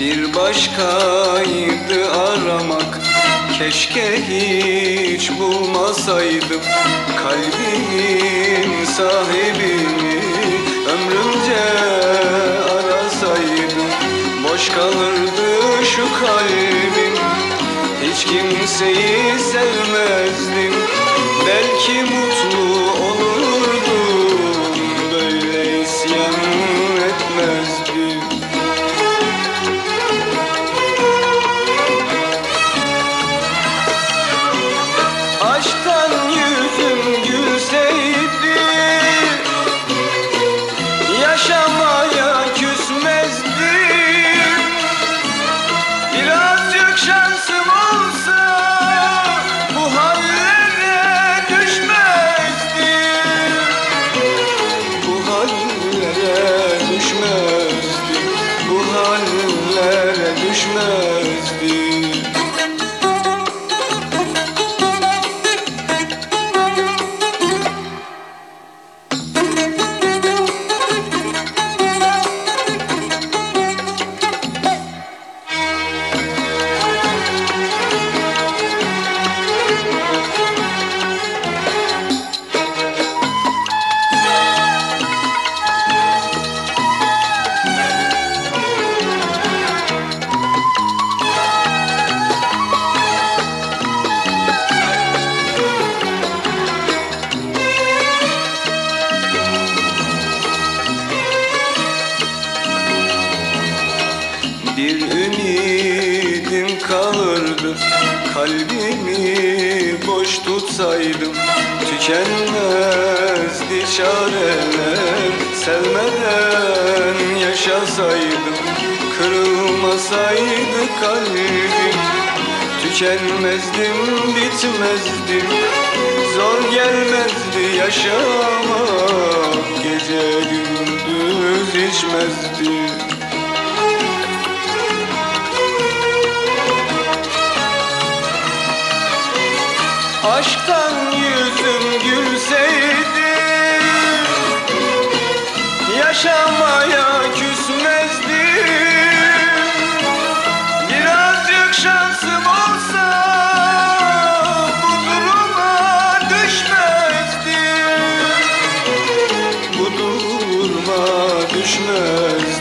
Bir başkaydı aramak. Keşke hiç bulmasaydım Kalbimin sahibini. Ömrümce arasaydım Boş kalırdı şu kalbim. Hiç kimseyi sevmezdim hallere Kalbimi boş tutsaydım Tükenmezdi çareler. Sevmeden yaşasaydım Kırılmasaydı kalbim. Tükenmezdim, bitmezdim Zor gelmezdi yaşamak Gece gündüz içmezdim Aşktan yüzüm gülseydi Yaşamaya küsmezdim Birazcık şansım olsa Bu duruma düşmezdim. Bu duruma düşmezdim